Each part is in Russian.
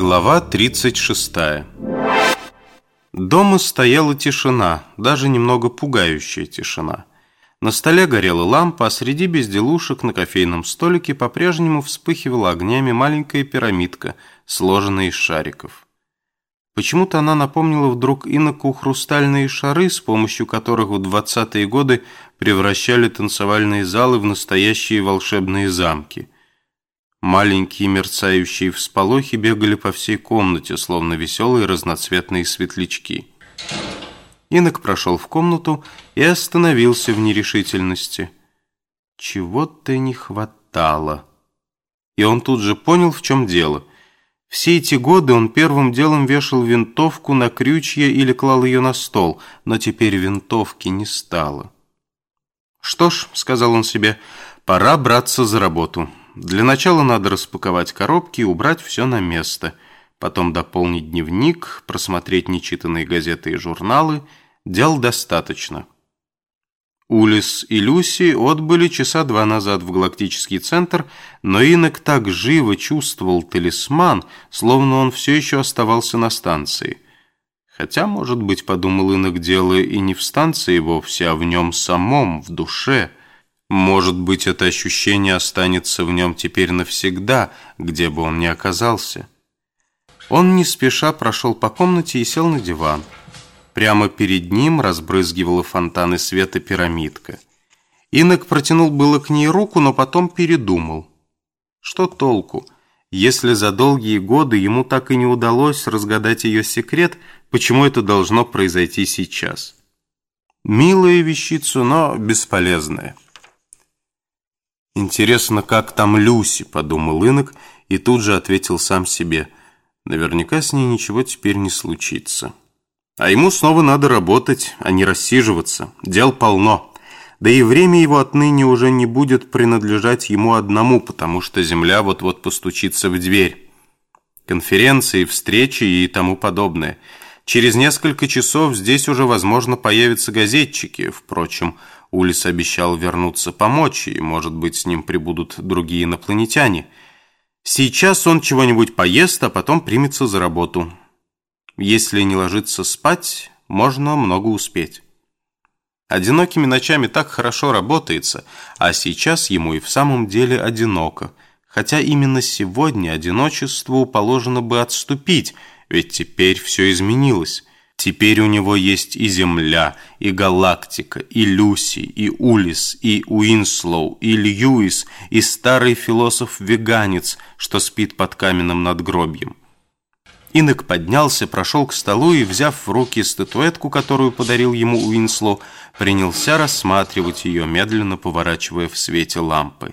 Глава 36 Дома стояла тишина, даже немного пугающая тишина. На столе горела лампа, а среди безделушек на кофейном столике по-прежнему вспыхивала огнями маленькая пирамидка, сложенная из шариков. Почему-то она напомнила вдруг иноку хрустальные шары, с помощью которых в 20-е годы превращали танцевальные залы в настоящие волшебные замки – Маленькие мерцающие всполохи бегали по всей комнате, словно веселые разноцветные светлячки. Инок прошел в комнату и остановился в нерешительности. Чего-то не хватало. И он тут же понял, в чем дело. Все эти годы он первым делом вешал винтовку на крючья или клал ее на стол, но теперь винтовки не стало. «Что ж», — сказал он себе, — «пора браться за работу». Для начала надо распаковать коробки и убрать все на место. Потом дополнить дневник, просмотреть нечитанные газеты и журналы. Дел достаточно. Улис и Люси отбыли часа два назад в галактический центр, но Инок так живо чувствовал талисман, словно он все еще оставался на станции. Хотя, может быть, подумал Инок, дело и не в станции вовсе, а в нем самом, в душе – может быть, это ощущение останется в нем теперь навсегда, где бы он ни оказался. Он не спеша прошел по комнате и сел на диван. Прямо перед ним разбрызгивала фонтаны света пирамидка. Инок протянул было к ней руку, но потом передумал. Что толку? Если за долгие годы ему так и не удалось разгадать ее секрет, почему это должно произойти сейчас? Милая вещица, но бесполезная. «Интересно, как там Люси?» – подумал Инок и тут же ответил сам себе. «Наверняка с ней ничего теперь не случится». А ему снова надо работать, а не рассиживаться. Дел полно. Да и время его отныне уже не будет принадлежать ему одному, потому что земля вот-вот постучится в дверь. Конференции, встречи и тому подобное. Через несколько часов здесь уже, возможно, появятся газетчики. Впрочем, Улис обещал вернуться помочь, и, может быть, с ним прибудут другие инопланетяне. Сейчас он чего-нибудь поест, а потом примется за работу. Если не ложиться спать, можно много успеть. Одинокими ночами так хорошо работается, а сейчас ему и в самом деле одиноко. Хотя именно сегодня одиночеству положено бы отступить, ведь теперь все изменилось. Теперь у него есть и Земля, и Галактика, и Люси, и Улис, и Уинслоу, и Льюис, и старый философ-веганец, что спит под каменным надгробьем. Инок поднялся, прошел к столу и, взяв в руки статуэтку, которую подарил ему Уинслоу, принялся рассматривать ее, медленно поворачивая в свете лампы.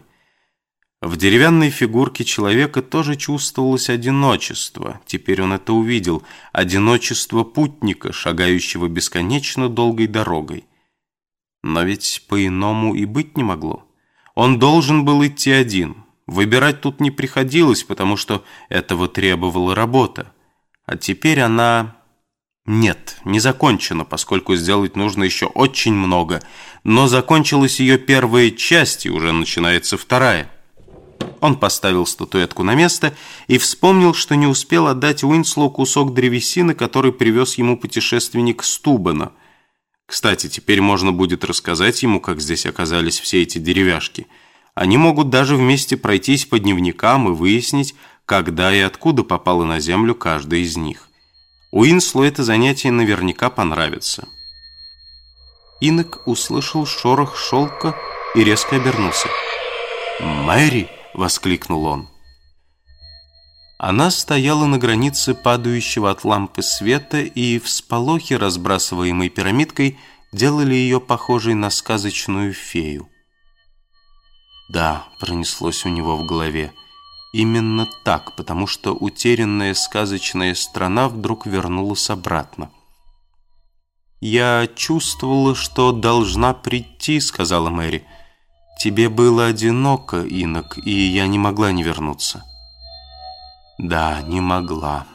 В деревянной фигурке человека тоже чувствовалось одиночество. Теперь он это увидел. Одиночество путника, шагающего бесконечно долгой дорогой. Но ведь по-иному и быть не могло. Он должен был идти один. Выбирать тут не приходилось, потому что этого требовала работа. А теперь она... Нет, не закончена, поскольку сделать нужно еще очень много. Но закончилась ее первая часть, и уже начинается вторая. Он поставил статуэтку на место и вспомнил, что не успел отдать Уинслоу кусок древесины, который привез ему путешественник с Тубана. Кстати, теперь можно будет рассказать ему, как здесь оказались все эти деревяшки. Они могут даже вместе пройтись по дневникам и выяснить, когда и откуда попала на землю каждая из них. Уинслоу это занятие наверняка понравится. Инок услышал шорох шелка и резко обернулся. «Мэри!» Воскликнул он. Она стояла на границе падающего от лампы света, и всполохи, разбрасываемой пирамидкой, делали ее похожей на сказочную фею. «Да», — пронеслось у него в голове, — «именно так, потому что утерянная сказочная страна вдруг вернулась обратно». «Я чувствовала, что должна прийти», — сказала Мэри, — Тебе было одиноко, инок, и я не могла не вернуться. Да, не могла.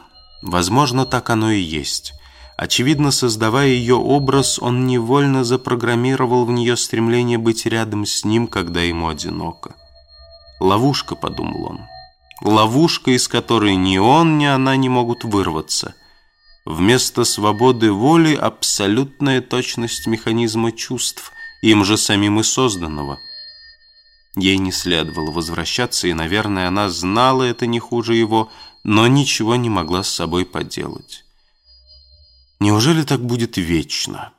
Возможно, так оно и есть. Очевидно, создавая ее образ, он невольно запрограммировал в нее стремление быть рядом с ним, когда ему одиноко. «Ловушка», — подумал он. ловушка, из которой ни он, ни она не могут вырваться. Вместо свободы воли абсолютная точность механизма чувств, им же самим и созданного. Ей не следовало возвращаться, и, наверное, она знала это не хуже его, но ничего не могла с собой поделать. Неужели так будет вечно?